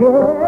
Yeah.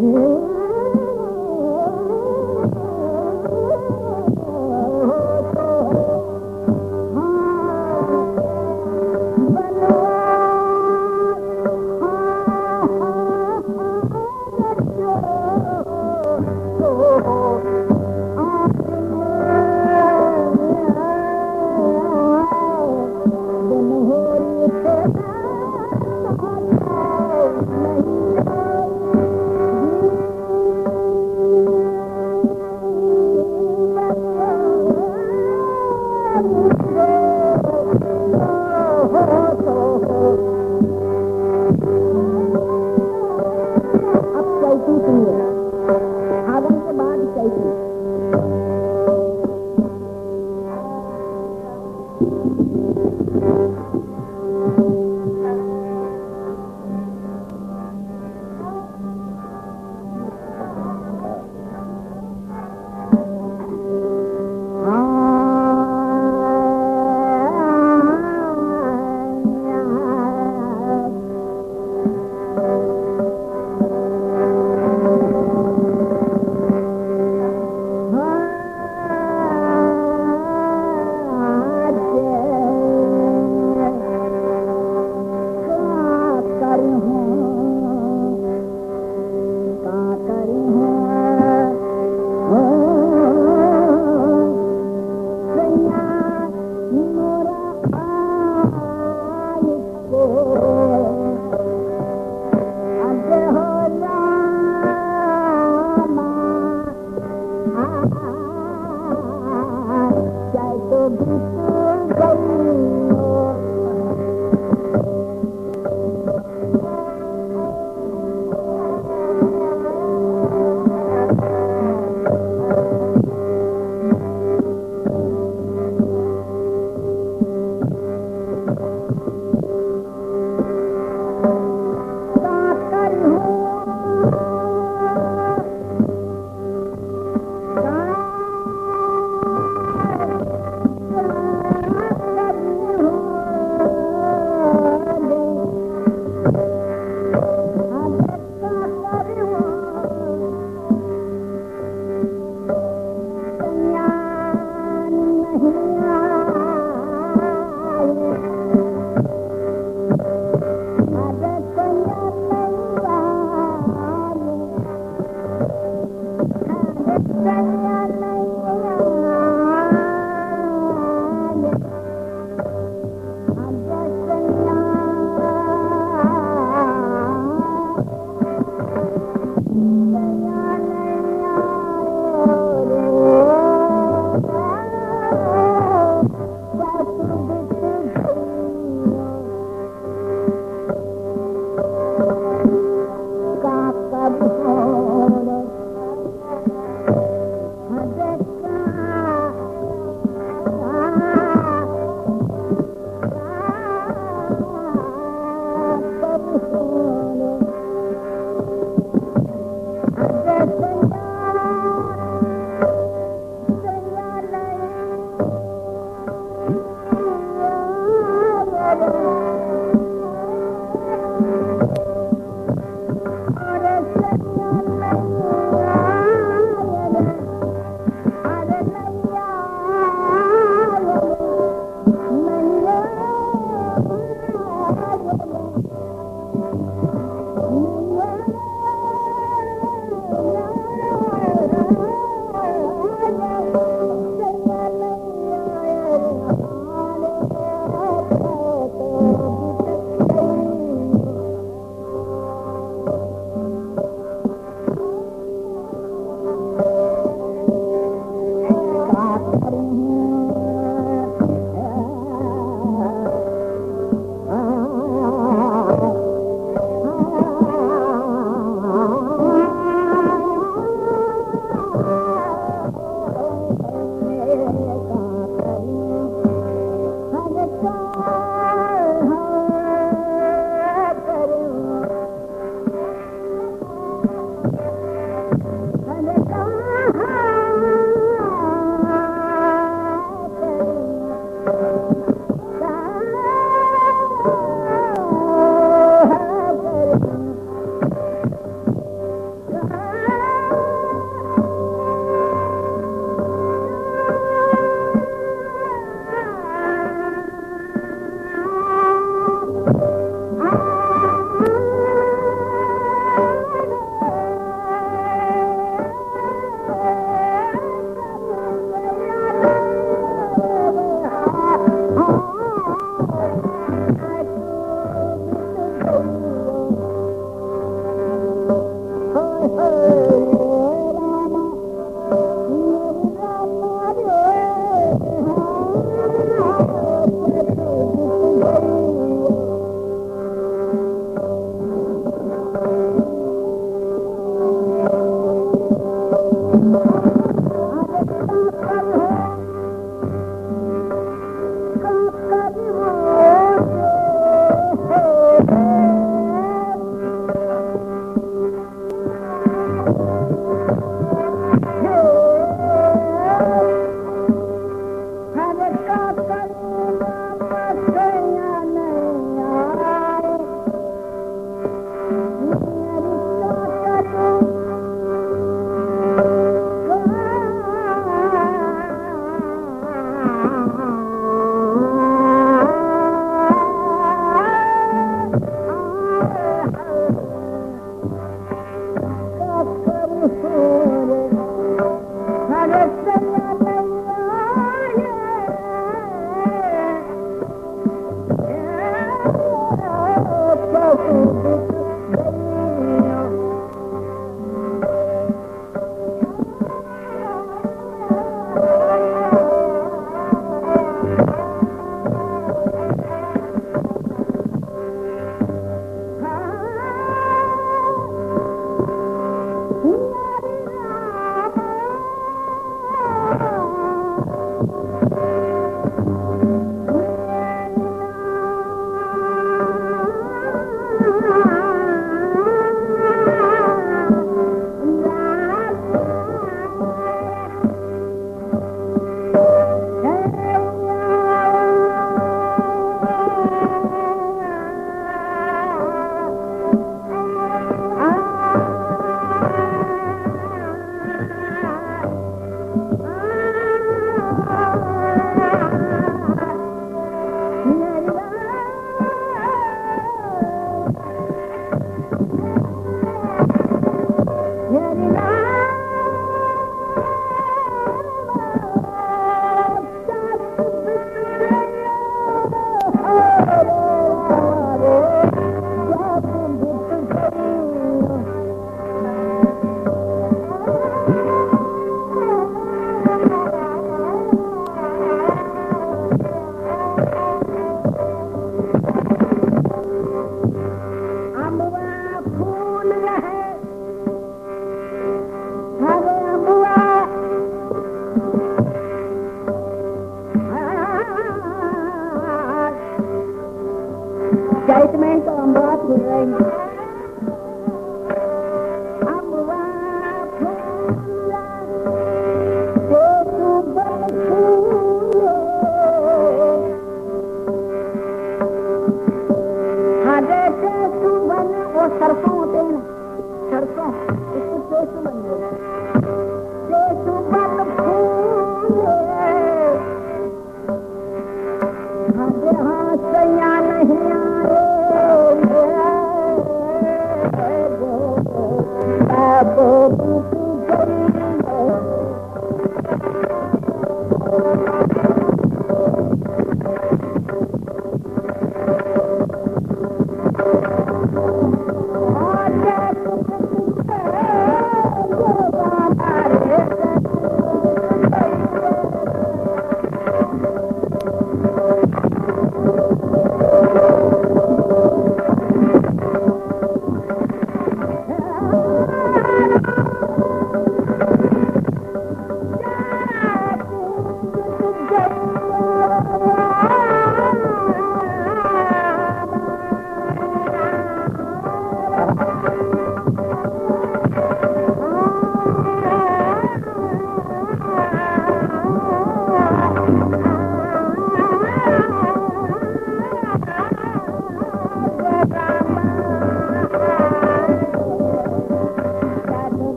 嗯。